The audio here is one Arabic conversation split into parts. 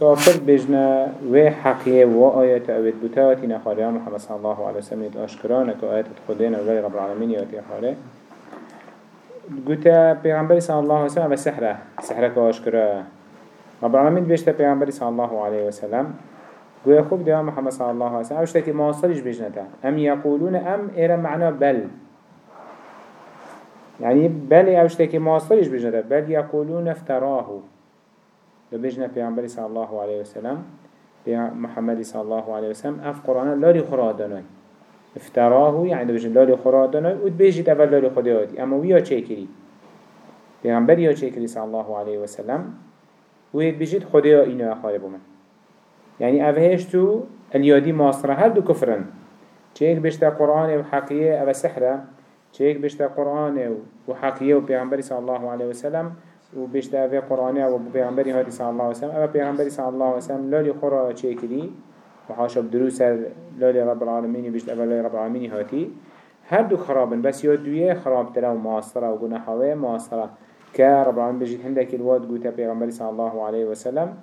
كافر بجنا و حقية و آيات أويت بتاتي نخاري محمد صلى الله عليه وسلم أشكران كو آيات خدين وغير رب العالمين ياتي خاري قلت پیغمبر صلى الله عليه وسلم سحرة. كو أشكرا رب العالمين بيشتا پیغمبر صلى الله عليه وسلم قويا خوب ديا محمد صلى الله عليه وسلم اوشتاكي مواصلش بجنتا أم يقولون أم إيرا معنى بل. يعني بل اوشتاكي مواصلش بجنتا بل يقولون افتراه ببجنا پیغمبر صلى الله عليه وسلم محمد صلى الله عليه وسلم أف قرآن لاري خراداناي افتراه يعني بجن لاري خراداناي ود بيجيت اول لاري خدياتي اما ويا چه كري؟ پیغمبر يا چه صلى الله عليه وسلم؟ ويد بيجيت خديا اينا خارب يعني اوهش تو اليادي ماصرة هل دو كفرن. چهيك بشتا قرآن وحقية أو سحرة. چهيك بشتا قرآن وحقية وبيغمبر صلى الله عليه وسلم و بيشتا اوه قرآنه و پیغمبری هاتی صلی الله وسلم. اوه پیغمبری صلی الله وسلم لالی خورا چه کری و بدروس لالی رب العالمینی بيشتا اوه لالی رب العالمینی هاتی. هر دو خرابن بس یا دویه خراب تره و معاصره و گناحوه معاصره که رب العالمین بجید هندك الواد قوتا پیغمبری صلی الله علیه وسلم.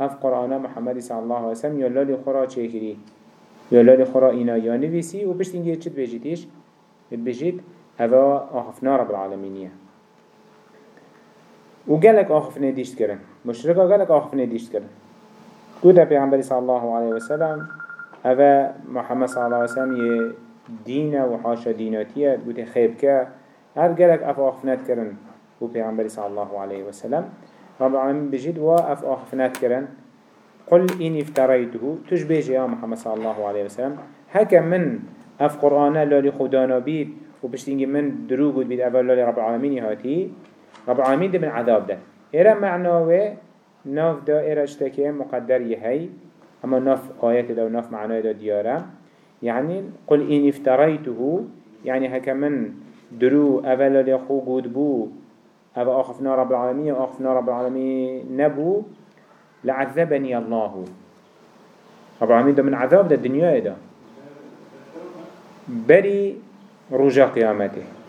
اف قرآن محمد صلی الله وسلم یا لالی خورا چه کری یا لالی خورا اینا یا نویسی و بشت اینگه چید بجیدیش بجید رب العالمینیه. و گلک آخف ندیشت کرن مشرکا گلک آخف ندیشت کرن گودا پیغمبری صلی الله علیه وسلم اوه محمد صلی الله علیه وسلم یه دین و حاشا دیناتیه گوده خیب که هر گلک اف آخف ند کرن و پیغمبری صلی الله علیه وسلم رب العالمین بجید و اف آخف ند کرن قل إن افتريته تشبه يا محمد صلى الله عليه وسلم هكا من اف قرآن لالي خدانا بيت وبشتينجي من دروغ بيت أول لالي رب العالمين هاتي رب العالمين من عذاب ده. إيرا معناه ناف ده إيرا اشتكي مقدر يهي. أما ناف آيات ده وناف معناه ده ديارة. يعني قل إن افتريته يعني هكا من درو أولا لخو قود بو. أو أخفنا رب العالمين وأخفنا رب العالمين نبو. لعذبني الله. رب العالمين ده من عذاب ده الدنيا ده. بري رجا قيامته.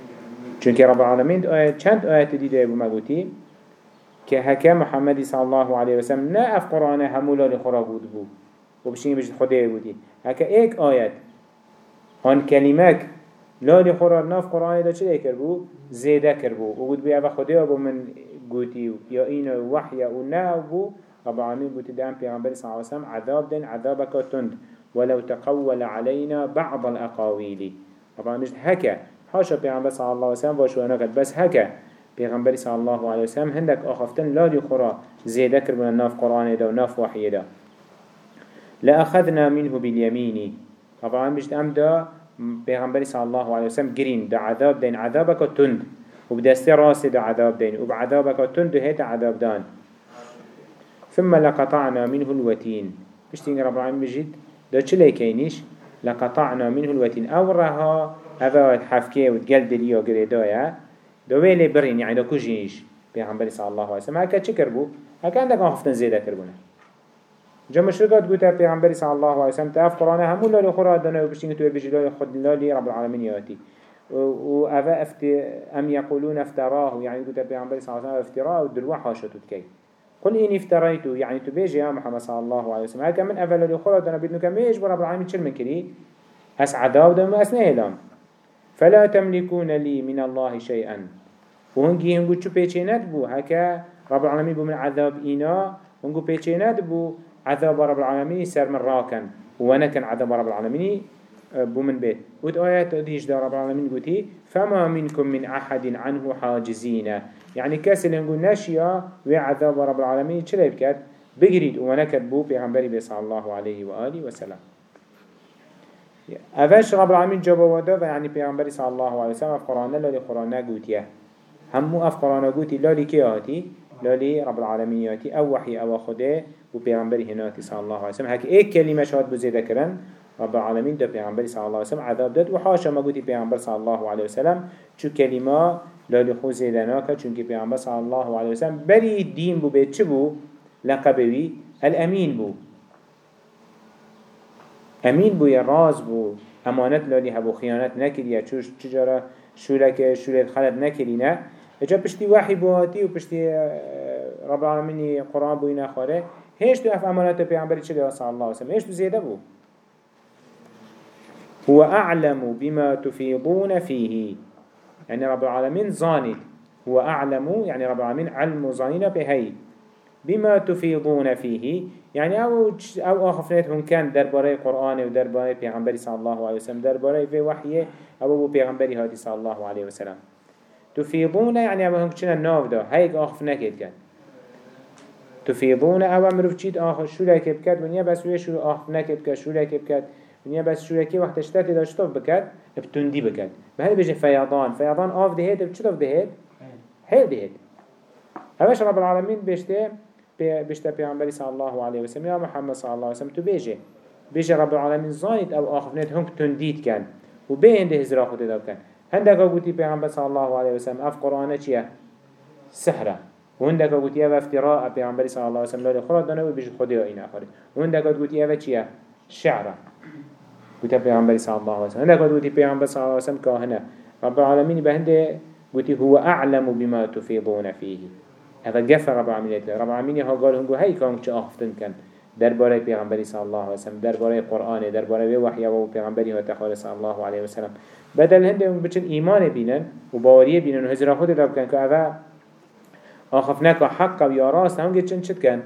چونکه رب العالمین آیت چند آیت دیده بو مگوتی؟ که هکه محمدی صلی الله علیه وسلم نه اف قرآن همولا لخورا بود. بو و بشینی بجد خوده بودی. هکه ایک آیت. آن کلمک لا لخورا ناف قرآن دا چه کر بو زیده کر بو و بود بی اوه خوده بو من گوتی یا این وحی و نه بو رب العالمين بوتي دام پیغمبر صلی الله علیه وسلم عذاب دن عذابك تند. ولو تقول علينا بعض الأقاويل رب العالمين هكا حاشا پیغمبر صلی الله علیه وسلم واشوانا کرد بس هکا پیغمبر صلی الله علیه وسلم هندک آخفتن لالی خورا زیده کربن ناف قرآن دا و ناف وحی دا. لأخذنا منه باليمين طبعا بجد ام دا پیغمبر صلی الله علیه وسلم گرین. دا عذاب دین عذابك تند. وبدست راس دا عذاب دين وبعذابك تند هيت عذاب دان. ثم لقطعنا منه الوتين بشتين رب العالمين بجد دا چلي لقطعنا منه الوتين أو رها هذا حفكي وتقل دليو قريدايا دويلي برين يعني دو كجيش بيغمبر صلى الله عليه وسلم. هكا چه كربو. هكا عندك آخفتن زيادة كربونا جا مشرقات قوتا بيغمبر صلى الله عليه وسلم تاف قرآن همو لالي خورا دانا وبشتين تو بيجي لالي خد لالي رب العالمين ياتي. وأفا أفت أم يقولون افتراه؟ يعني قوتا بيغمبر صلى الله عليه وسلم افتراه ودلوا حاشتو قل إني افتريتو يعني تبيجي يا محمد صلى الله عليه وسلم. هكا من أفا لالي خورا دانا بدنو كميش برب العالمين شل من كري أس دم أس فلا تملكون لي من الله شيئا. وهنجي هنجو چو پیچينات بو هكا رب العالمين بو من عذاب إينا هنجو پیچينات بو عذاب رب العالمين سر من راكن وأنا كان عذاب رب العالمين بو من بيت ود آيات ديش دا رب العالمين قوتي فما منكم من أحد عنه حاجزين يعني كاس اللي نقول ناشيا وعذاب رب العالمين چلا بكات بقريد وأنا كتبو بيغنبري صلى الله عليه وآله وسلم اوش رب العالمين جابا ودا و يعني پیغمبر صلى الله عليه وسلم اف قرآن لالي قرآن قوتيه. همو اف قرآن قوتي لالي كي آتي؟ لالي رب العالمين ياتي أو وحي أو خده و پیغمبر هناتي صلى الله عليه وسلم. هك ايك كلمة شهاد بزيده کرن رب العالمين ده پیغمبر صلى الله عليه وسلم عذاب داد و حاشا ما قوتي پیغمبر صلى الله عليه وسلم. چو كلمة لالي خو زيده ناكا چونك پیغمبر صلى الله عليه وسلم بري الدين بو بيت چه بو لقبوي الأمين بو. امين بو راز بو امانت لالي هبو خيانت نكريا چوش چجارا شولك شولت خلد نكرينا اجا پشتي وحي بواتي و پشتي رب العالمين قرآن بو ينا خاره هيش تو اف امانات پیغمبری چه صلى الله عليه وسلم. هيش تو زيده بو هو أعلم بما تفيضون فيه يعني رب العالمين زاني هو أعلم يعني رب العالمين علم زانينا بهي بما تفيضون فيه يعني أو أو اخفنتهم كان دربارة قرآن و دربارة پیغمبری صلى الله عليه وسلم. دربارة في وحيه أو بو پیغمبری هادي صلى الله عليه وسلم. تفيضون يعني أو هم چنا ناف دا. هيك اخفنكت كان تفيضون أو مروف چيت آخر شو لك بكت ونيا بس ويا شو اخفنكت بكت شو لك بكت ونيا بس شو لك وقت اشتات داشتوف بكت بتندي بكت بهذا بيجي فيضان فيضان آف دهيت بچطف دهيت حيل دهيت هواش رب العالمين بيشته بيشته پیغمبری صلى الله عليه وسلم يا محمد صلى الله عليه وسلم تو بيجي. بيجي رب العالمين زايد أو آخفنت هنك تنديد كان. وبين ده هزرا خود داب كان. هندك قوتي پیغمبر صلى الله عليه وسلم اف قرآن چيه سحره. وهندك قوتي اف افتراء پیغمبر صلى الله عليه وسلم لولي خراد دانه وبيجي خودي اين آخره. وهندك قوتي اف چيه شعره. قوتي پیغمبر صلى الله عليه وسلم. هندك قوتي پیغمبر صلى الله عليه وسلم كاهنه رب العالمين بهنده قوتي هو أعلم بما تفيضون فيه هذا جفر رب العالمين. رب العالمين ها قال هنگو هاي كان چه آفتن كان درباره پیغمبری صلی الله علیه وسلم درباره قرآن درباره وحی و پیغمبری و تخال صلی الله علیه وسلم بدل هنده اون بچن ایمان بینن و باوریه بینن و هزرا خود داب کن که اوه آخفناک حق و یا راست هم چند چد کن؟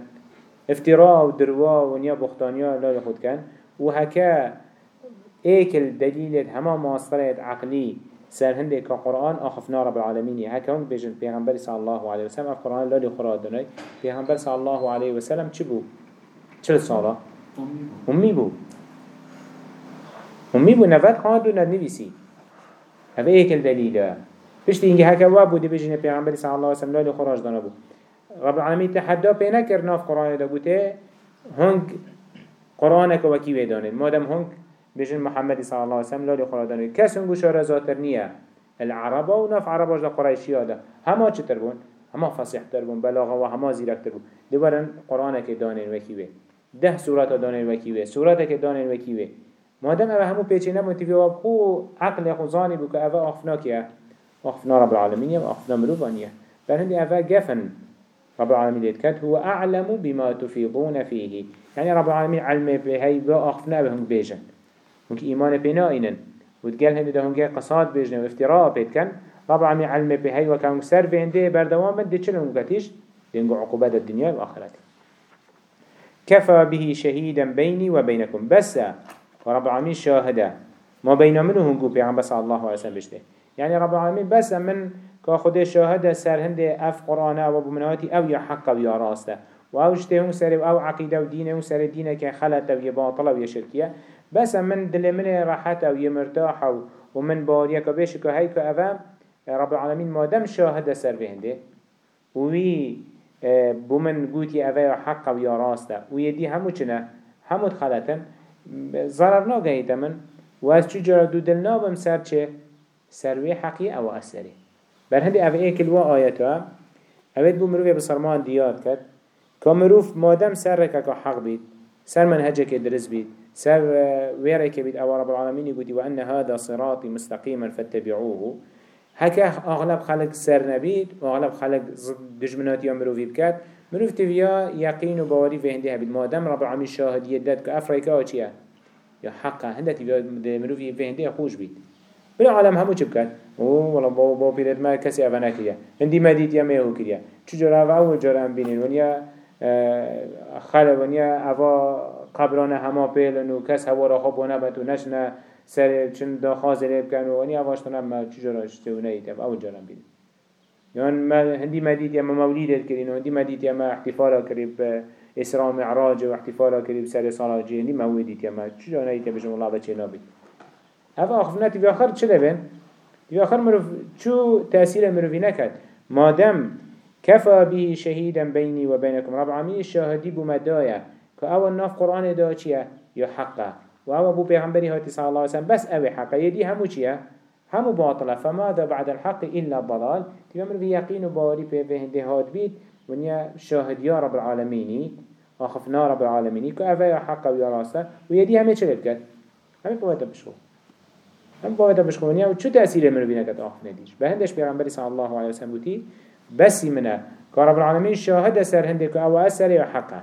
افتراء و دروا و نیا بختانیا لال خود کن. و هکا ایکل دلیل همه ماصرت عقلی سر هنده که قرآن آخفنا رب العالمین هکا هم بجن پیغمبر صلی الله علیه وسلم. اف قرآن لالی خورا دنای پیغمبر صلی الله علیه وسلم چی بود؟ چل ساله؟ امی بود. امی بود. نفت خواهد و ننویسی هذا ايك الدليل بشت اینگه واب بودی بجن پیغمبر صلی الله علیه وسلم لالی خراج دانا بود. رب العالمین تحدا پینا کرناف قرآن دا بوده. هنگ قرآن که وکی ویدانید مادم هنگ بجن محمد صلى الله عليه وسلم لا خرا دانه کس هنگو شاره زاتر نیه. العربا و نف عرباش دا قرائشی دا. هما چطر بون؟ هما فصیح تر بون و هما زیرک تر بون. دوبارن قرآن که دانین وکیوه ده سورات دانین وکیوه سورات که دانین وکیوه مادم اوه همو پیچه نمون تیوی واب خو عقل خو زانی بو که اوه آخفنا کیه؟ آخفنا رب العالمین و آخفنا مروفانیه بل هندی اوه گفن. رب العالمين يتكت هو أعلم بما تفيضون فيه يعني رب العالمين علم بهي بأخفنا بهم بيجن هنك إيمان بنا إنن وتقال هندي ده هنك قصاد بيجن وافتراء بيتكن رب العالمين علم بهي وكان سر في هندي بردوام دي چلن مقاتيش دينقو عقوبات الدنيا والآخرة كفى به شهيدا بيني وبينكم بس ورب العالمين شاهده. ما بين منه هنقو بيعن بس الله عليه وسلم بشته يعني رب العالمين بس من كخده شاهده سر هنده اف قرآن أو بمنواتي أو يا حق أو يا راسته و أو جته سر أو عقيده و دين و سر دينه که خلط و باطل و شركيه بس من دل من راحت أو مرتاح و ومن باريا كبيش كهي كأفا رب العالمين ما دم شاهد سر بهنده. وي بومن قوتي أفا حق و يا راسته ويدي همو چنه؟ همو دخلتن ضرر ناگهی من. و از چو جرا دو دل نابم سر چه؟ سروی حقی أو اثری. بر هندی أو ایکل و آیتا اوید بو مروفی بسرمان دیار کرد. که مروف مادم سر رکا که حق بید. سر منهجه که درس بید. سر ويري كبيد أو رب العالمين يقول وأن هذا صراطي مستقيما فاتبعوه. هكا أغلب خلق سر نبيد وأغلب خلق دجمنات يمرو في بكات مروف تفيا يقين وبواري في هندها بالمادم رب العالمين شاهد يدد كأفريكا وشيا يا حقا هنده تفيا مروف في هندها خوش بيت بلا عالم همو چه بکن أو ولا با با پیرت ما کسی اونا کریه هندی مدید یا میهو کریه چجورا و اول جورا هم بینین ونیا خاله ونیا اوا قبران هما پیلن و کس هوا را خواب و نبت و نشنه. سر چند دا خازره بکن و ونیا واشتن هم چجورا اشته و نیت اول جورا هم بینین يعني ما هندي مديد يا موليد الكريم وهندي مديد يا ما احتفال قريب إسراء معراج واحتفال قريب سر صلاة جي هندي موليد يا ما جانا يتبع بجم الله بتشي نبي هذا أخفنا تبي آخر چه لبن؟ تبي آخر مروف شو تأثير مروفي نكد ما دام كفى به شهيدا بيني وبينكم رب العالمين الشاهدي بمدايا كأول ناف قرآن دا چيا يا حقا وأول بو بيغمبري هاتي صلى الله عليه وسلم بس أوي حقا يدي همو چيا همو باطلة. فماذا بعد الحق إلا الضلال تبي مروفي يقين وباري به هنده هاد بيت ونيا شاهد يا رب العالمين أخفنا رب العالمين كأفا يا حقا ويا راسا ويدي همي چه لبكت همي بواتا بشخو هم باید بشکونیا و چه تأثیر منو بینه کت آخ ندیش. به هندش پیغمبری صلی الله علیه وسلم بودی بسی منه. که رب شاهد سر هنده که أو اثر یا حقه.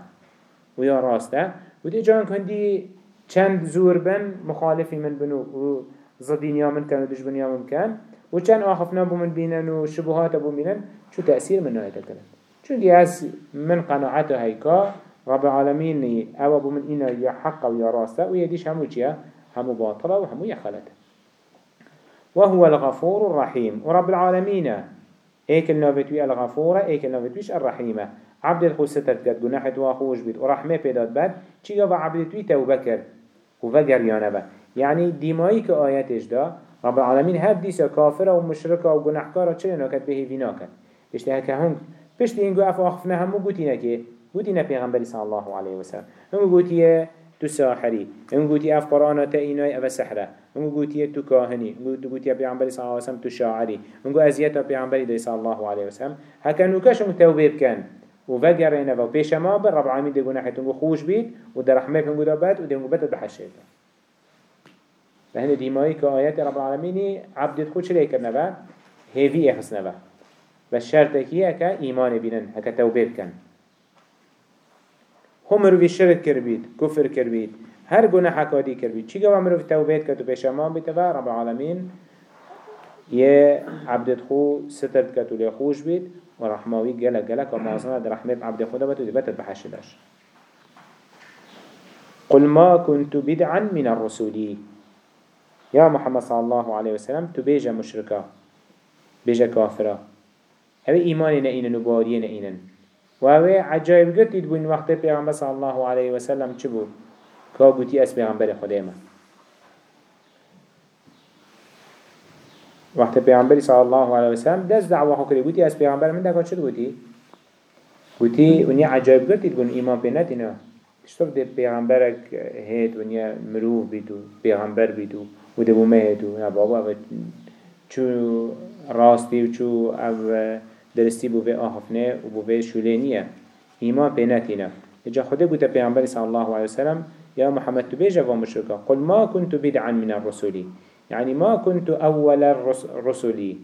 ويا راسته. ودي جان كندي چند زور بن مخالفي من بنو و ضدينيا من كان ودجبنيا من كان وچند آخفنا بو من بينن وشبهات بو بينن شو تأثير من نهاية كلام چون دي از من قناعته هيكا رب العالمين أو ابو من اينا يا حق ويا راسته ويديش همو چيا همو باطلة وهمو يخلته وهو الغفور الرحيم ورب العالمين ايكل نوفتوي الغفورة ايكل نوفتويش الرحيمة عبد الخو ستت قد قناحت واخوش بيت. ورحمة بيداد بد چي قفا عبد توي توبة كر وفقر يانبا يعني ديمائي كآياتش دا رب العالمين هر ديسا كافرة ومشركة وقناحكارة چلي ناكت به فيناكت اشتها كهنگ پشت اینگو اف آخفنه همو گوتی نکه گوتی نه پیغمبری صلی الله علیه و سلم. همو گوتیه تو ساحری همو گوتی اف قرآن تا اینای اف سحره. همو گوتیه تو کاهنی همو گوتیه پیغمبری صلی الله علیه و سلم تو شاعری. همو ازیتا پیغمبری صلی الله علیه و سلم. هکا نوکش هم توبه بکن. و وگرینه و پیش ما بر رب العالمین دی گناحتون خوش بید و در رحمة هم گودا بد و دی بد بحشید لهن دیمایی که آیات رب العالمین عبدت خود چلی کرنه هیوی اخسنه بس شرطك هي كا إيمان بينن هكا توبه بكن هم مروفي شرك كربيت كفر كربيت هر گناه كادي كربيت. چي قوى مروفي توبه كتو بشمان بتبا رب العالمين يه عبدت خو سترت كتو ليخوش بيت ورحماوي جلا جلا كمازنا در عبد خدا بتو دبت بحشدش قل ما كنت بدعا من الرسول. يا محمد صلى الله عليه وسلم تبيجا مشركا بيجا كافرا. هذا إيمان نئينن وبارية نئينن وهذا عجائب قد تدبون وقت پیغمبر الله عليه وسلم چبو كا قوتي اس پیغمبر خديما وقت پیغمبر صلى الله عليه وسلم دست دعوة خكري قوتي اس پیغمبر من دكا چد قوتي قوتي ونيا عجائب قد تدبون إيمان بيناتنا اشتوك دي پیغمبرك هيت ونيا مروف بيتو پیغمبر بيتو ودبو مهتو يا بابا چو راستی و چو أو درستی بو به آهفنه و بو به شولینیه ایمان پینتینه اجا خدا بوده پیغمبر صلی الله علیه وسلم يا محمد تبيجا ومشركا قل ما كنت بدعا من الرسول. يعني ما كنت أول الرسل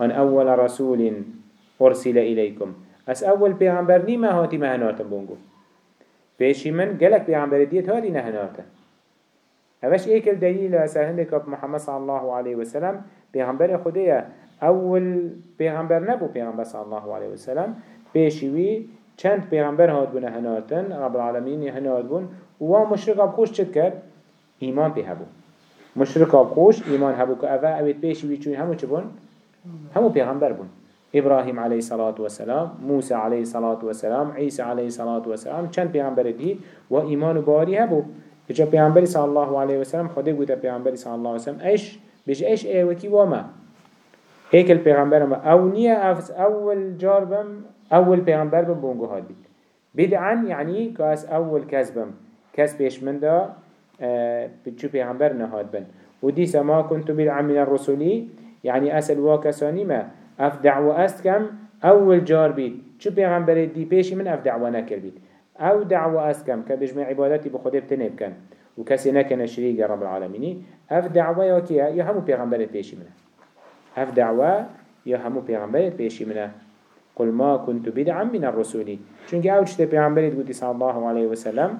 أن أول رسول أرسل إليكم. أس أول پیغمبر نی ما هاتی مهناتم بونگو. پیشی من گلک پیغمبر دیت هاتی نهناتا هواش ايكل دليل أسر هندك محمد صلى الله عليه وسلم پیغمبر خدایه اول پیغمبر نبو پیغمبر صلی الله علیه وسلم پیشوی چند پیغمبر هاد بونه هناتن؟ رب العالمین هنات بون. و مشرق اب خوش چد کرد؟ ایمان پی هبو مشرق اب خوش ایمان هبو که اوه اوید پیشوی چون همو چه همو پیغمبر بون. إبراهيم عليه الصلاة والسلام موسى عليه الصلاة والسلام عيسى عليه الصلاة والسلام چند پیغمبر دی و ایمان باری هبو. اجا پیغمبر صلی الله علیه وسلم خدا گوته پیغمبر صلی الله علیه وسلم ایش بيش إيش وكي وما هيك البيغمبر ما أو نية افس اول جاربم اول بيغمبر بم بونجو هاد بيت بدعا يعني كاس اول كسبم كسب بيش من دا بتشو بيغمبر نهاد بن. ودي سما كنت بدعا من الرسولي يعني اسل واكساني ما اف دعوة استكم اول جار بيت شو بيغمبر دي بيشي من اف دعوة نكر بيت أو دعوة استكم كبجمع عبادتي بخده بتنب كان وكسي نكن شريك رب العالمين اف دعوة يا كيا يا همو پیغمبر پیشی منه. اف دعوة يا همو پیغمبر پیشی منه. قل ما كنت بدعا من الرسول چونك أو چته پیغمبرت گوتی صلى الله عليه وسلم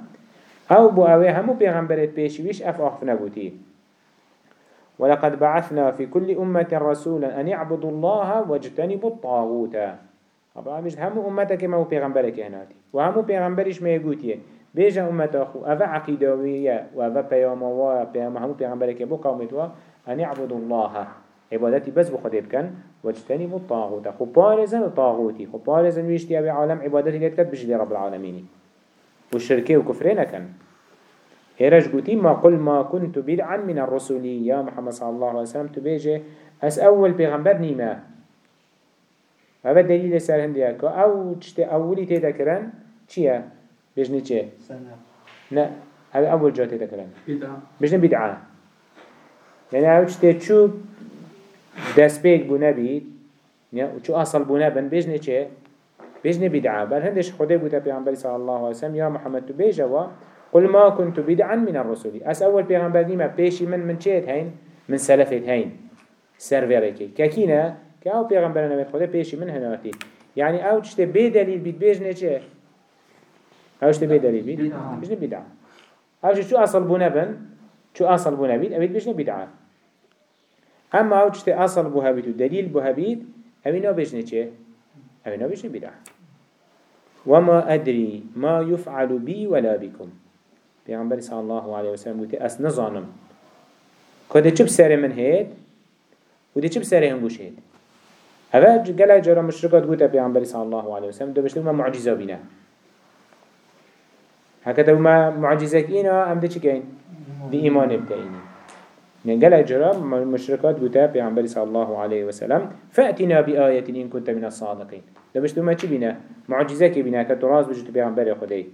أو بو اوه همو پیغمبرت پیشی ویش اف آخف نگوتی ولقد بعثنا في كل أمة رسولا أن يعبدوا الله واجتنبوا الطاغوت. طبعا مش همو أمتك ما هو پیغمبرك هناتي وهمو پیغمبرش ما يقوتيه بيجا أمت أخو أفا عقيدوية وأفا بياموا بيام همو بيغمبرك بو قومتوا أن يعبدوا الله. عبادتي بس بخده بكن واجتنبوا الطاغوت. خو الطاغوتي خو بارزن ويشتي أبي عالم عبادتي ليتكت بجلي رب العالمين والشركة وكفرين كان. هيرج قوتي ما قل ما كنت بدعا من الرسول. يا محمد صلى الله عليه وسلم تبيجي أس أول بيغمبر نيما هذا دليل سر هندية أو تشتي أولي تذكرن چيه بجني چه؟ نه هذا أول جاته تكلم بدعة. بجني بدعة. يعني هاو چته چو دست بيت بيت يعني چو أصل بونه بن بجني چه؟ بجني بدعة. بل هندش خده بوده پیغمبر صلى الله عليه وسلم يا محمد تو بيجوا قل ما كنت بدعا من الرسول أس أول پیغمبر نيما بيشي من من چهت هين؟ من سلفت هين. سروريكي. كاكينا كاو پیغمبر نبيت خده بيشي من هناتي يعني آو چته بدليل بيت بيجني چه؟ اوش تبي دليل بيت؟ بجني بدعة. اوش شو أصل بنا بن شو أصل بنا بيت أبيت بجني بدعة. أما اوش تي أصل بها بيت ودليل بها بيت ابينا بجني چه؟ ابينا بجني بدعة وما أدري ما يفعل بي ولا بكم. پیغمبر صلى الله عليه وسلم قلت أس نظانم كده چه بسره من هيد؟ وده چه بسره هم بوش هيد؟ هذا قال جرى مشركات قلت پیغمبر صلى الله عليه وسلم ده بشتو ما معجزة بنا. هكذا ما معجزة كينا أم ده چه كين؟ دي إيمان قال جرى مشركات قلت پیغمبر صلى الله عليه وسلم فأتنا بآية إن كنت من الصادقين. ده بشتو ما بنا؟ معجزة كي بنا كتراز بجت پیغمبر خدای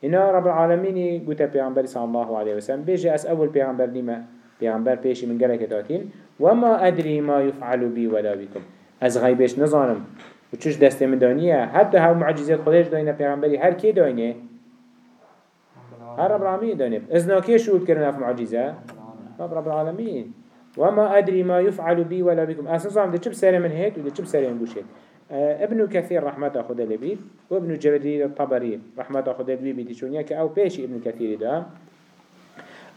اینا رب العالمين قلت پیغمبر صلى الله عليه وسلم بيجي أس أول پیغمبر لما پیغمبر پیشی من گله کتاتین و ما ادری ما یفعل بی ولا بکم أز غیبش نزانم و چش دست من دانیه حتی هم معجزات خودش داینه پیغمبری هر کی داینه هر رب العالمین داینه از ناکی شهود کردن اف معجزة؟ رب رب العالمین و ما ادری ما یفعل بی ولا بکم أساسا ده چه بسره من هيك وده چه بسره من بوشه ابن كثير رحمة خدا لبيت وابن جرير الطبري رحمة خدا لبيت بيتشونيا كأو بيش ابن كثير ده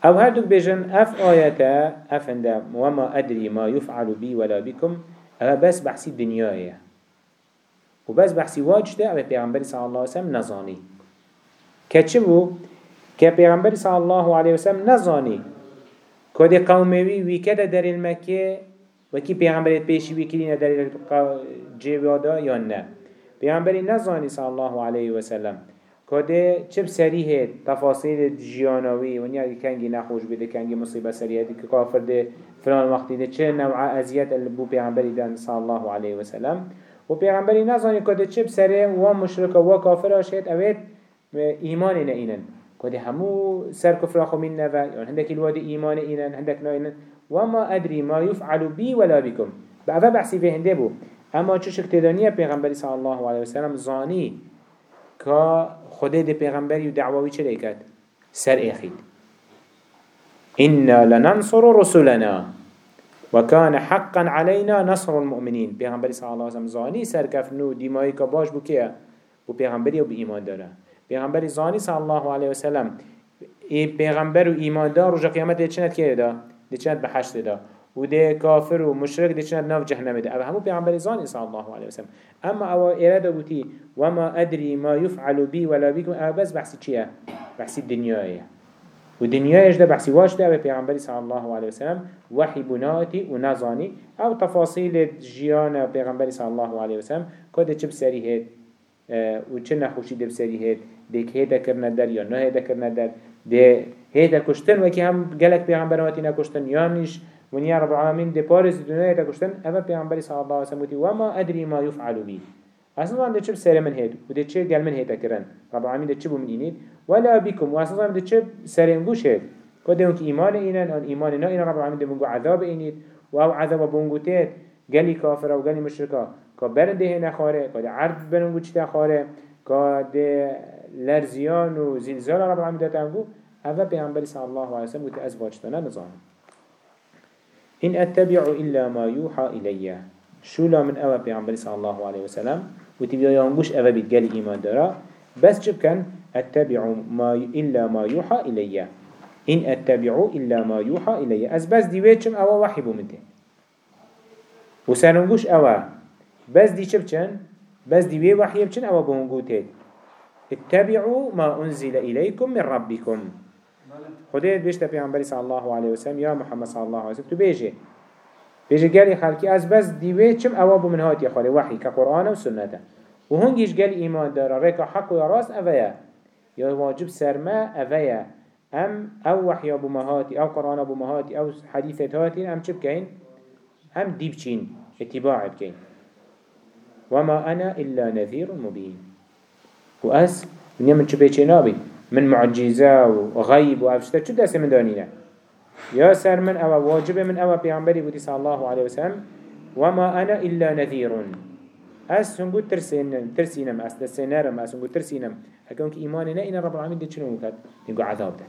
أو هردوك بيجن أف آياتا افندا وما أدري ما يفعل بي ولا بكم. أو بس بحسي الدنيا و بس بحسي واجده أو پیغمبر صلى الله عليه وسلم نزاني. كچه بو که پیغمبر صلى الله عليه وسلم نزاني. كده قومي وي كده در المكه وكي پیغمبرت پیشی وی کلینه در جیوادا یا نه پیغمبری نزاني صلى الله عليه وسلم کده چه سری هید تفاصیل جیانوی و نیا کنگی نخوش بده کنگی مصیبه سریعتی که کافر ده فلان وقتی ده چه نوع ازیت بو پیغمبری دن صلی الله علیه و سلم و پیغمبری نزانی کده چه سره و مشرک و کافر آشید اوید ایمان نه اینن کده همو سر کفر خو من نوا یا هندک الواد ایمان اینن هندک نه و ما ادری ما یفعل بی ولا بکم. بعد بحثی به هنده بو اما چه شکتدانی پیغمبری صلی الله علیه و سلم زانی که خدا ده پیغمبری و دعواوی چه لیکد؟ سر اخید. إنا لننصر رسلنا وكان حقا علينا نصر المؤمنين پیغمبری صلی الله علیه وسلم زانی سرکف نو دیمایی که باش بو که بو پیغمبری و بی ایمان داره. پیغمبری زانی صلی الله علیه وسلم ای پیغمبر و ایمان دار رجا قیامت چند که ده چند به حشت ده و ده کافر و مشرک ده چند ناف جهنم ده أو همو پیغمبر زانی صلی الله علیه وسلم اما أو اراده بوتی وما ادري ما يفعل بي ولا بكم أو بس بحثي چيه بحثي الدنيا و دنیایش ده بحثی واش ده به صلی الله علیه وسلم وحی بناتی و نزانی. أو تفاصیل جیان پیغمبری صلی الله علیه وسلم کده چه بسری هید؟ و چه نخوشی ده بسری ده که هیده کرنه در یا نه هیده کرنه در ده هیده کشتن و که هم گلک پیغمبراتی نکشتن یا نیش ونیا رب العالمین ده پارس دنیا هیده کشتن أو پیغمبری صلی الله علیه وسلم وما ادری ما یفعل بی أصلا ده چه سر من هید و ده چه گل من هید کرن رب العالمین ده چه بو من اینید ولا بكم. واصلا ده چه سر انگوش هید که ده اونک ایمان اینن آن ایمان نه این رب العالمین ده بونگو عذاب اینید و أو عذاب بونگو تید گلی کافر و گلی مشرکا که برنده نخاره که عرض بنونگو چه خاره که ده لرزیان و زلزال رب العالمین ده تنگو هذا پیغمبر صلی الله علیه وسلم گوته از واجتنا نظام. إن أتبع إلا ما يوحى إلي شو لا من أوى پیغمبر صلى الله عليه وسلم وتبيا يانگوش أبا بيتقال إيمان دارا. بس جب كان أتبع ما إلا ما يوحى إلي إن أتبع إلا ما يوحى إلي أز بس دي ويتشم أوا وحي بومنته وسانونگوش أوا بس دي چبچن بس دي وحي بچن أوا بونگوته اتبعوا ما أنزل إليكم من ربكم. خدایت بیشتر پیامبری صلی الله علیه و سلم یا محمد صلی الله علیه و سلم تو بیجه بيجي قالي خلقي از بس ديوه چم اواب من هاتي خالي وحي كقرآن و سنة و قال إيمان دارا ريكا حق و راس اويا يا واجب سرما اويا ام أو وحي ابو مهاتي أو قرآن ابو مهاتي أو حديثة هاتي ام چه بكين ام ديب چين اتباع بكين وما أنا إلا نذير مبين. وأس من يمن چه بيچه نابي من معجزة وغيب وأفشتا چه دست من دانينا يا سر من أو واجب من أو بيعنبري بودي صلى الله عليه وسلم وما أنا إلا نذير أس هنقول ترسين ترسينم أس دسينارم أس هنقول ترسينم هكذا إيماننا إن رب العالمين دي شنو مكاد يقول عذاب ده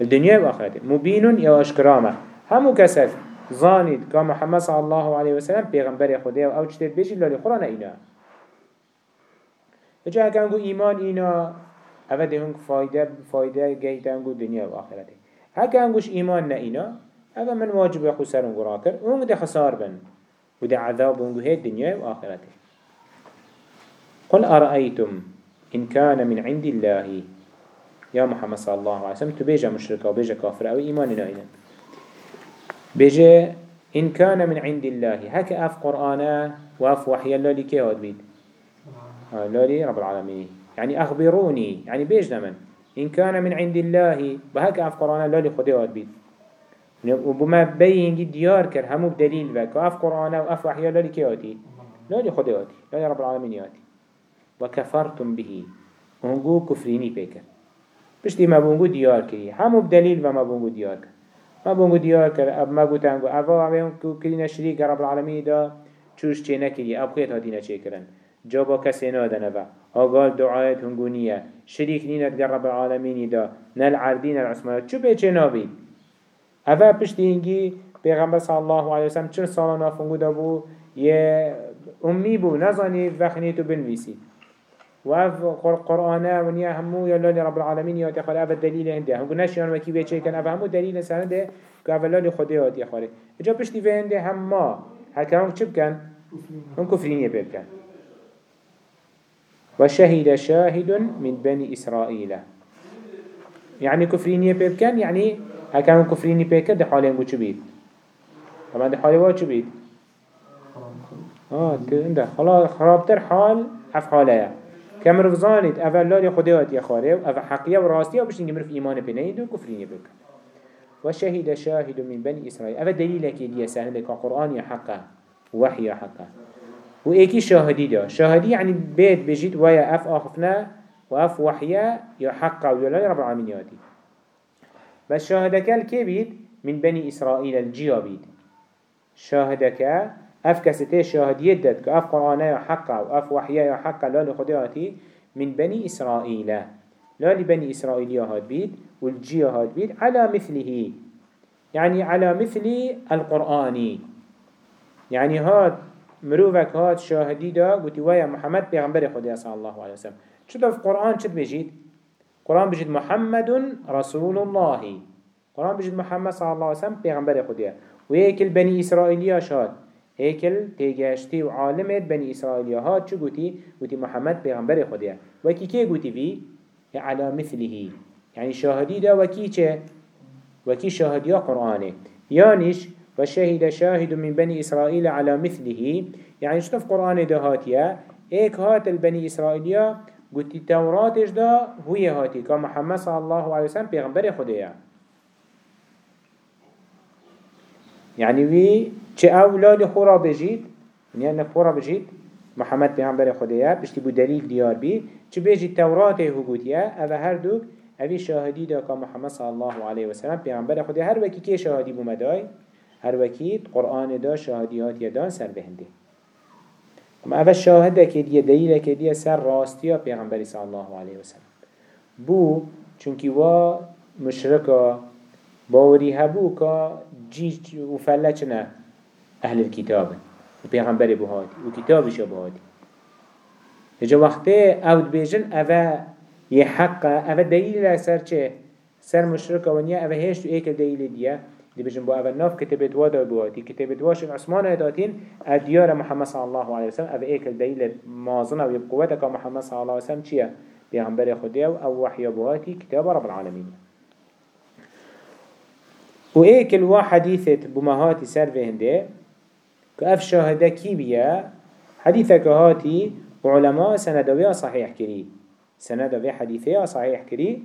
الدنيا وآخرته مبين يا أشكرامة همو كسف زانيد كمحمد صلى الله عليه وسلم بيغمبر خديه أو جتت بيجي للي قرآن إنا فجاء كان إيمان إنا اوه ده هنگ فایده فایده گهی تنگو دنیا و آخرته. هکا هنگوش ایمان نه اینا من واجب خو سر هنگو راکر اونگو ده خسار بن. و ده عذاب هنگو هید دنیا و قل أرأيتم إن كان من عند الله. يا محمد صلى الله عليه وسلم تبيجا مشركة وبيجا كافر أو إيمان نائنا بيجا إن كان من عند الله. هكا أف قرآن وأف وحي الله لكي هاد بيد لولي رب العالمين. يعني أخبروني يعني بيجنا من إن كان من عند الله بهكا أف قرآن لولي خدي هاد بيد وبما بين ديار كر همو بدليل بك. أف قرآن وأف وحي الله لكي هاتي لولي خدي هاتي لولي رب العالمين ياتي وكفرتم به. هنگو كفريني بيكر بشتي ما بونگو ديار كري. همو بدليل وما بونگو ديار كر. ما بونگو ديار كر. أب ما گوتنگو اوا عميهم كرينا شريك رب العالمين دا. چوش چه نكري اب خيط هاتينا چه کرن جابا کسی نادنه و. آگال دعایت هنگونیه شریک نینت رب العالمين دا. نل عردین العثمانات چو پیچه نابید اوه پشتی اینگی پیغمبر صلی الله علیه وسلم چل سالا نافنگو دا بو؟ یه امی بو. نزانی وخنی تو بنویسی. وف قرآن ونيا همو يلا رب العالمين يا تخال أف الدليل عنده هم قلناش يعني وكي بيتشي كان أف همو دليل سنده. كأف الله خده هات يا خالي إجا بشتي في عنده هما هكا هم شب كان هم كفرين يبيب كان وشهد شاهد من بني إسرائيل. يعني كفرين يبيب كان يعني هكا هم كفرين يبيب كان ده حالين قو شبيد طبعا ده حالي وات شبيد آه ده. خلاص خرابتر حال أف حاليه كمرف زانت اول لالي خديات يخاره اول حقية و راستية و بشتنگ مرف ايمان بنايد و كفرين بك وشهد شاهد من بني إسرائيل اول دليل كي سهل لك قرآن يا حقا وحي يا حقا و ايكي شاهدي دا شاهدي يعني بيت بجيت ويا اف آخفنا و اف وحيا يا حقا و يا رب العالمين ياتي بس شاهدك الكبيد من بني إسرائيل الجيابيد شاهدك اف كسته شاهدية داد كأف قرآن يا حقا وأف وحيا يا حقا لا لخدياتي من بني إسرائيل لا لبني إسرائيل هاد بيد والجي هاد بيد على مثله. يعني على مثل القرآن يعني هاد مروفك هاد شاهدي دا قلت ويا محمد بيغمبر خديا صلى الله عليه وسلم. في القرآن شو بيجيد قرآن بيجيد محمد رسول الله قرآن بيجيد محمد صلى الله عليه وسلم بيغمبر خديا ويكل بني إسرائيل شاد. هيكل تيجاشتي وعالمت بني إسرائيل هات شو قوتي قوتي محمد پیغمبر خوديا وكي كي قوتي في على مثله يعني شاهدي دا وكي چه وكي شاهديا قرآنه يانش وشهد شاهد من بني إسرائيل على مثله. يعني شتف قرآن دا هاتيا؟ إيك هات البني إسرائيليا قوتي توراتش دا هو هاتي كمحمد صلى الله عليه وسلم پیغمبر خوديا يعني وي چه أولاد خورا بجید یعنی خورا بجید محمد پیغمبر خدایه بشتی بو دلیل دیار بی چه بجید تورات هگوتیه أو هر دوک اوی شاهدی دا که محمد صلی الله علیه وسلم پیغمبر خدایه هر وکی که شاهدی بو مدای هر وکیت قرآن دا شهادیات یه دان سر بهنده اما اول شاهده که دیه دلیل که دیه سر راستیا پیغمبری صلی الله علیه و سلم. بو چونکی وا مشرکا باوری هبو که جیج و فله نه، اهل الكتاب و بو بهادی و کتابش بهادی. اجا وقتی اود بیجن اول یه حقه اول دلیل سر چه؟ سر مشرکا و نیا اول هشت و ایک دلیل دیه. دي بيجن بو أفا ناف كتبت وادا بهادي كتبت واش عثمان هداتين أديار محمد صلى الله عليه وسلم أفا ايك دليل مازنة ويبقوتك محمد صلى الله عليه وسلم چيه بيغمبر خديا أو وحي بهاتي كتاب رب العالمين و ايك الوا حديثة بمهاتي سر هنده كأف شاهده كي بيا حديثك هاتي وعلماء سندوية صحيح كري سندوية حديثية صحيح كري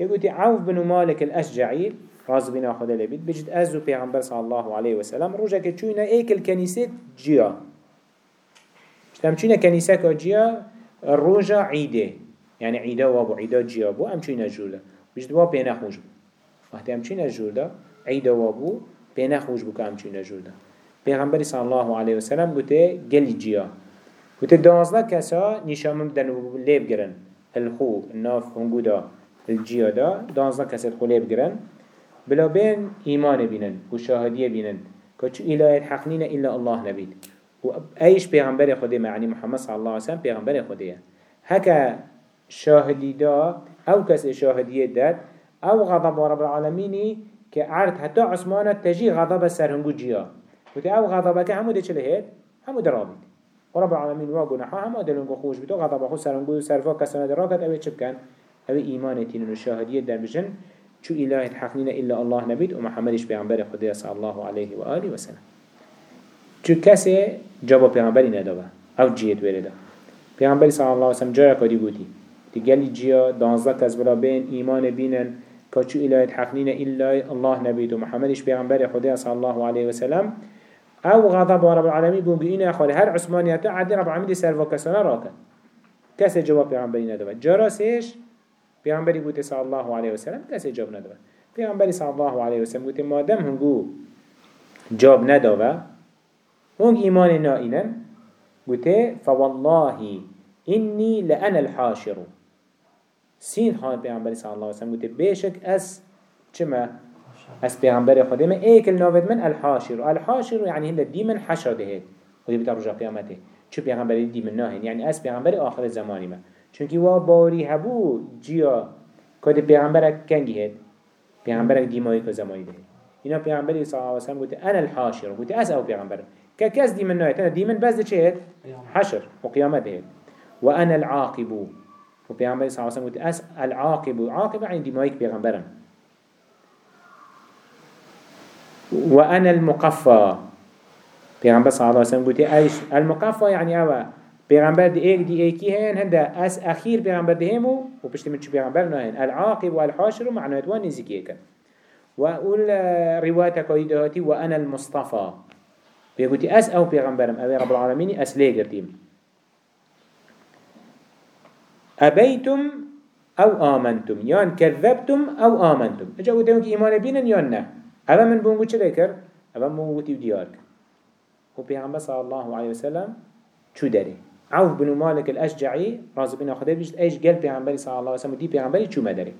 يقول عوف بن مالك الأشجعي راز بنا خدا لبيت بجد أزو بيغمبر صلى الله عليه وسلم روجا كتشوينا ايك الكنيسة جيا اشتام تشوينا كنيسة كجيا الروجا عيده يعني عيده وابو عيده جيا بو ام تشوينا جولا بجد واب بينا خوش بو وقت ام تشوينا جولا عيده وابو بينا خوش بو كام تشوينا جولا پیغمبر صلی الله علیه و سلم گوته گلی جیا گوته دانزده کسا نیشامم دن لیب گرن الخو الناف هنگو دا الجیا دا دانزده کسا الخو لیب گرن بلا بین ایمان بینن و شاهدیه بینن که چو الهیت حق نینه الا الله نبید. و ایش پیغمبر خوده معنی محمد صلی الله علیه و سلم پیغمبر خوده هکا شاهدی دا أو كس شاهدية داد أو غضب رب العالمين كعرض حتى عثمان تجي غضب سرهنگو جيا وتي أو غضبك همو ده چله هيد همو درابيد ورب العالمين واقو نحا همو دلنگو خوش بتو غضب خو سرهنگو سرفا كسنا دراكت اوه چه بكن اوه ايمانتين و شاهدية در بجن شو إله حقنين إلا الله نبيت ومحمدش بيعنبر خدية صلى الله عليه وآله وسلم شو كسي جواب بيعنبري ندابه أو جيت ورده بيعنبري صلى الله عليه وسلم جايا كدي قوتي تقالي جيا دانزا كز بلا بين إيمان بينن كشو إله حقنين إلا الله نبيت ومحمدش بيعنبر خدية صلى الله عليه وسلم أو غضب رب العالمين بون بإنا خالي هر عثمانيات عدي رب العالمين دي سرفا كسنا راكن كسي جواب بيعنبري ندابه جراسيش پیامبری بوده صلی الله علیه و سلم کسی جواب نداره پیامبری صلی الله علیه و سلم بوده مادم هنگو جواب نداره هنگ ایمان نائنن بوده فوالله اینی لأنا الحاشر. سين خان پیامبری صلی الله علیه و سلم بوده بیشک از چما از پیامبر خودم ایک النوبت من الحاشر. الحاشر يعني هند دي من حشر دهید. ودي بترجع قيامته شو پیامبری دي من ناهن يعني از پیامبر آخر زمانی ما. چونکی وا باری هبو جیا. کد پیغمبرک کنگی هد. پیغمبرک دیمایی که زمانی ده اینا پیغمبری صلی الله علیه وسلم گوته أنا الحاشر. گوته از أو پیغمبر که کس دیمن نایت أنا دیمن بس ده چه هد؟ حشر. و قیامت ده و أنا العاقب. و پیغمبری صلی الله علیه وسلم گوته از العاقب. عاقب یعنی دیمایی که پیغمبرم و أنا المقفى پیغمبر صلی الله علیه وسلم گوته ایش المقفى یعنی اوه پیغمبر دی ایک دی ایکی هن هنده اس اخیر پیغمبر دی همو و پشت من چو پیغمبر نهن العاقب والحاشر معنویت وان نزیکیه کن. و اول روایت کایده هاتی و أنا المصطفى بيقولي أس أو بيغمبرم أبي رب العالمين أس ليه قرتيم أبيتم أو آمنتم؟ يان كذبتم أو آمنتم؟ أجا قلت لهم إيمان بينا يان نه؟ أبا من بونغو چه ذكر أبا من بونغو تيوديارك وبيغمبر صلى الله عليه وسلم شو داري عوف بن مالك الأشجعي راز بن خدا بيشت إيش قال پیغمبري صلى الله عليه وسلم؟ دي پیغمبري چو مداري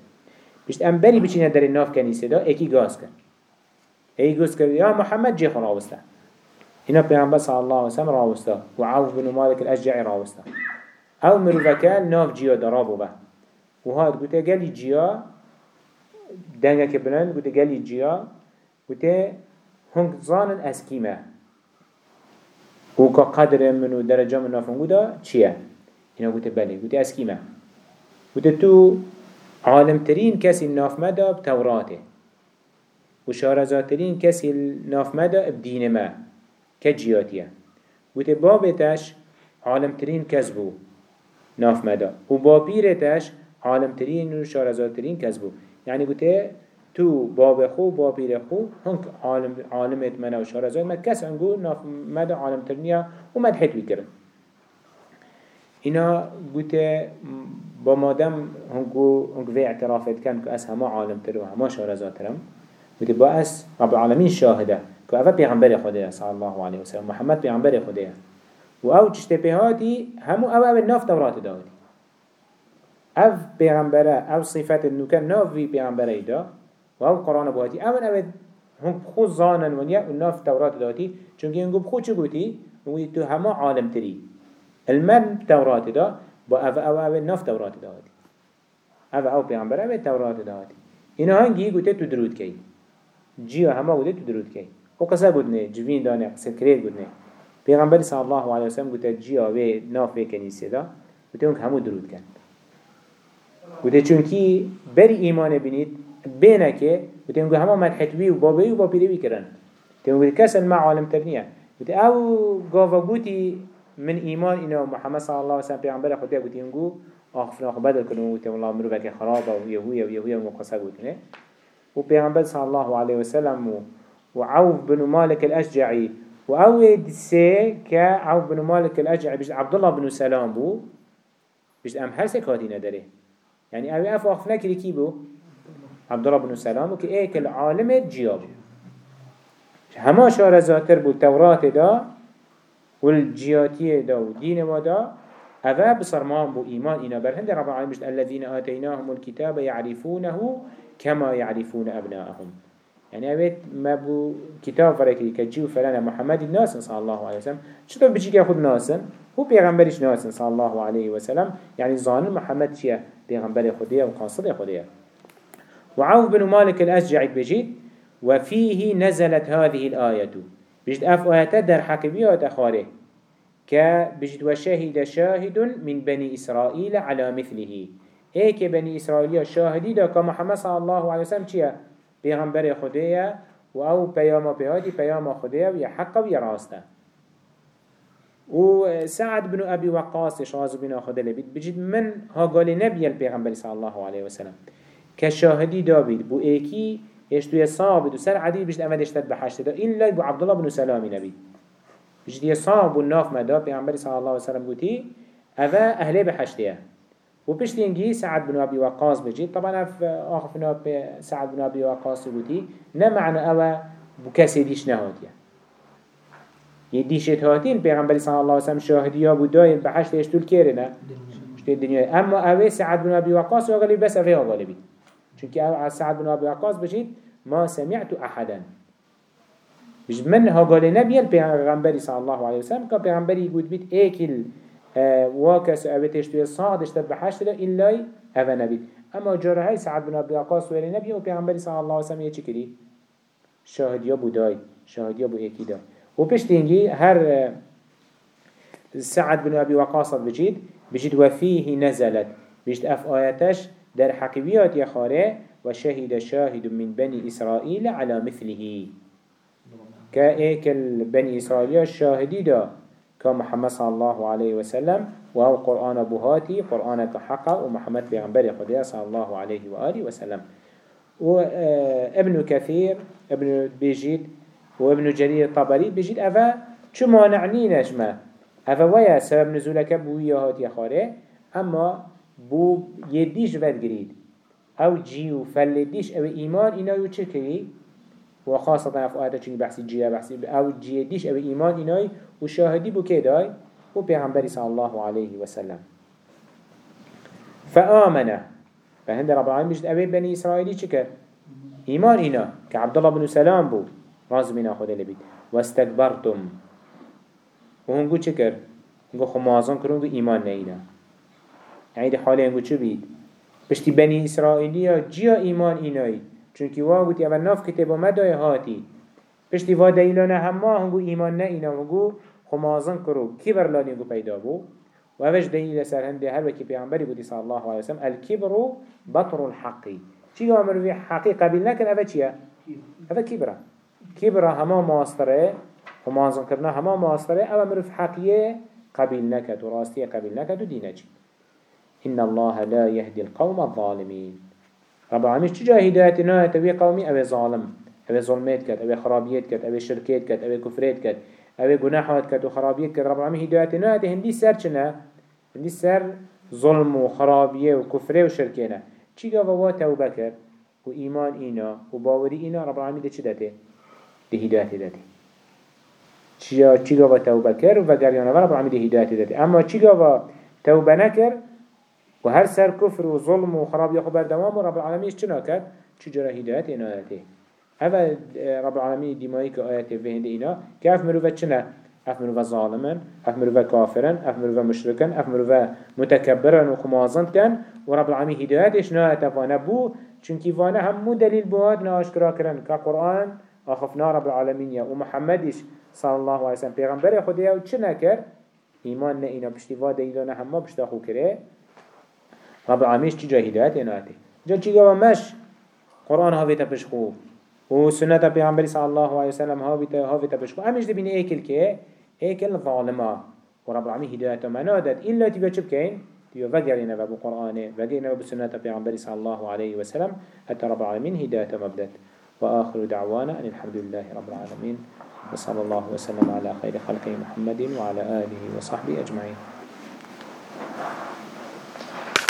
بيشت ام بري بچينه در ناف كنيسه دا اكي غاز كن اي غاز كن يا محمد جي خون راوستا. هنا پیغمبر صلى الله عليه وسلم راوستا وعوف بن مالك الأشجعي راوستا. أو مروفكال ناف جيا درابو با وهاد قلت قال جيا دنگا كبنان قلت قال جيا قلت هنك اسكيمه و که قدر من و درجة من نافنگو دا چیه؟ اینا گوته بله گوته از کیمه گوته تو عالم ترین کسی ناف مدا بتوراته و شارزاترین کسی ناف مدا بدین ما. که جیاتیه؟ گوته بابتش عالم ترین کس بو ناف مدا و بابیرتش عالم ترین و شارزاترین کس بو. یعنی گوته تو باب خو باب پیر خو. هنك عالم عالمت منا و شارزاد ما کس انگو ناف مد عالم ترنیا و مد حتوی کرن اینا گوته با مادم هنگو هنگ وی اعترافت کن که از همه عالم تر و همه شارزاد ترم. گوته با از رب العالمین شاهده که اوه پیغمبر خوده صلی الله علیه وسلم. محمد پیغمبر خوده و أو چشت پیهاتی همو أو أو ناف دورات داودی أو پیغمبره أو صفت نوکن ناف وی پیغمبره دا و أو قرآن بوهاتی اول اول هم خود زانن ونیا و ناف تورات داتی. چونکه اینگو بخود چه گوتی؟ نگوی تو همه عالم تری المن تورات دا با أو أو اول ناف تورات داتی. أو أو پیغمبر اول تورات داتی. اینا هنگی گوته تو درود کی. جیا همه گوته تو درود کی. و قصه گودنه جوین دانه قصه کرید گودنه پیغمبر صلی الله علیه وسلم گوته جیا و ناف کنیسه دا. گوته اون همو درود کن. گوته چونکی بری ایمان بینید بينك هما مدحتوي وبابي وبابيروي كرن. تنقول كسل مع عالم ترنية وت أو قافا قوتي من إيمان إنه محمد صلى الله عليه وسلم بيعنبر خديه قوتي نقول آخفنا بدل كنو وتي والله مروفك خرابة ويهوية ويهوية ومقصة قوتنا وبيعنبر صلى الله عليه وسلم وعوف بن مالك الأشجعي. وأود سي كعوف بن مالك الأشجعي بجد عبد الله بن سلام بو. بجد أم هرسك هاتي ندري. يعني أوي أف أخفنا كري كي بو. عبد الله بن سلام وكي ايك العالم جياب هما شارزاتر بو التوراة دا والجياتية دا ودين ودا أذا بصرمان بو إيمان إنا برهند رب العالمين الذين آتيناهم الكتاب يعرفونه كما يعرفون أبناءهم. يعني أبيت ما بو كتاب فرقي كجيو فلانا محمد الناس صلى الله عليه وسلم. شطور بيجي ياخد ناس هو بيغمبرش ناس صلى الله عليه وسلم. يعني ظان محمد شيا پیغمبر خديه وقاصد خديه وعوف بن مالك الأشجعي بجيد وفيه نزلت هذه الآية. بجد أف آيات در حكبيات أخاره كبجد وشهد شاهد من بني إسرائيل على مثله. هيك بني إسرائيل شاهدي دا كمحمد صلى الله عليه وسلم چيا؟ پیغمبر خديه و أو پیاما پیادی پیاما خديه و حق و راسته و سعد بن أبي وقاص شاز بن لبيت بجد من ها قال نبي البيغمبر صلى الله عليه وسلم. كشاهدي دابيد بو ايكي يشتو يصاب دو سر عدي بجد أمد اشتد بحشت دا إلا بو عبد الله بن سلام نبي بجد يصاب الناف مدا بيغمبر صلى الله عليه وسلم قوتي أفا أهلي بحشتيه و پشتینگی سعد بن أبي وقاص بجید طبعا اف آخفنا سعد بن أبي وقاص بودی نه معنی اوه بو کسی دیش نهاتیه یه دیشت هاتین پیغمبری صلی الله علیه وسلم شاهدی ها بود دایم به حشت اشتول کره نه؟ اشتول دنیا. اما اوه سعد بن أبي وقاص غالبی بس اوه غالبی. چونکه اوه سعد بن أبي وقاص بجید ما سمعت احدا. بجد من ها قال نبي البيغمبري صلى الله عليه وسلم كا بيغمبري يقول بيت ايكل واكس اوتش توی صادش تب بحشت ده إلا هذا نبي اما جاره هاي سعد بن أبي وقاص ويري نبي و پیغمبری صلی الله عليه وسلم یه چی کری؟ شاهدیا بودای. شاهدیا بو ایکی دا و پشتینگی هر سعد بن أبي وقاص بجید بجید وفيه نزلت. بجید اف آياتش در حقیبیات يخاره وشهد شاهد من بني إسرائيل على مثله. كأيك بني إسرائيل الشاهدي دا كمحمد صلى الله عليه وسلم وهو قرآن بهاتي قرآن كحقا ومحمد بيغنبر خديا صلى الله عليه وآله وسلم وابن كثير ابن بيجيد وابن جرير الطبري بيجيد أفا شو ما نعني نجمة. أفا ويا سبب نزولك بويا هاتي خاري أما بو يديش ود قريد أو جيو فلديش أو إيمان إنا يو چكري وخاصة أف آياتا چنگي بحثي جيا بحثي أو جيديش أو إيمان إناي وشاهدي بو كيداي وبيغمبري صلى الله عليه وسلم فآمن فهند رب العالمين بجد أبي بني إسرائيلي چكر إيمان إنا كعبد الله بن سلام بو راز منا خود لبيت واستكبرتم. وهنگو چكر هنگو خمازان کرون إيمان نينا يعني دي حالي هنگو چو بيت بشتي بني إسرائيلي جيا إيمان إناي چونکی وا گوتی اول ناف کتاب مدای هاتی. پشتی وا دیلانه همه هنگو ایمان نه اینا هنگو خمازن کرو. کی برلانی هنگو پیدا بو؟ و اوش دلیل سر هنده هر وکی پیغمبری بودی صلی الله علیه وسلم الكبر بطر الحقی چی گو امروی حقی قبیل نکن؟ اوه چیه؟ اوه کبره کبره همه ماستره خمازن کرنا همه ماستره. اوه امروی حقیه قبیل نکد و راستیه قبیل نکد و دینه چی؟ إن الله لا يهدي القوم الظالمين. رب العالمين چجا هداية نهاية تبي قومي أو ظالم. أو ظلمات كت أو خرابيات كت أو شركات كت أو كفرات كت أو جناحات كت وخرابيات كت رب العالمين هداية نهاية هندي سر چنا هندي سر ظلم وخرابية وكفرة وشركينا چيجا ووا توبة كر وإيمان إينا وباوري إينا رب العالمين ده چه داته ده هداية داته چيجا چيجا و توبة كر وفقريانا رب العالمين ده هداية داته أما چيجا و توبة نكر و هر سر كفر و ظلم و خراب يخو بردوام و رب العالمين چنا كد چجرا هدايت إن آياته هذا رب العالمين ديمائي كآياته في هند إنا كأف مروفة چنا أف مروفة ظالما أف مروفة كافرا أف مروفة مشركا أف مروفة متكبرا و خمازن كان و رب العالمين هدايتش نآياته فانا بو چونكي فانا همو دليل بواد ناشكرا كرن كقرآن أخفنا رب العالمين يا ومحمدش صلى الله عليه وسلم پیغمبر خديه و چنا كر إيمان نئنا بشتفا دليلنا همه بشتاخو كره رب العالمين چی جا هدایت ایناتی جا چی گوا مش؟ قرآن ها بیتا پشخو و سنت پیغمبری صلی الله علیه وسلم ها بیتا ها بیتا پشخو امش دبینه ایکل که؟ ایکل ظالما. و رب العالمین هدایت ما نادد إلا تبا چه بکن تبا وگرینه و بقرآنه وگرینه و بسنت پیغمبری صلی الله علیه وسلم. حتى رب العالمين هدایت مبدد وآخر دعوانا أن الحمد لله رب العالمين وصلى الله وسلم على خير خلقه محمد وعلى آله وصحبه أجمعين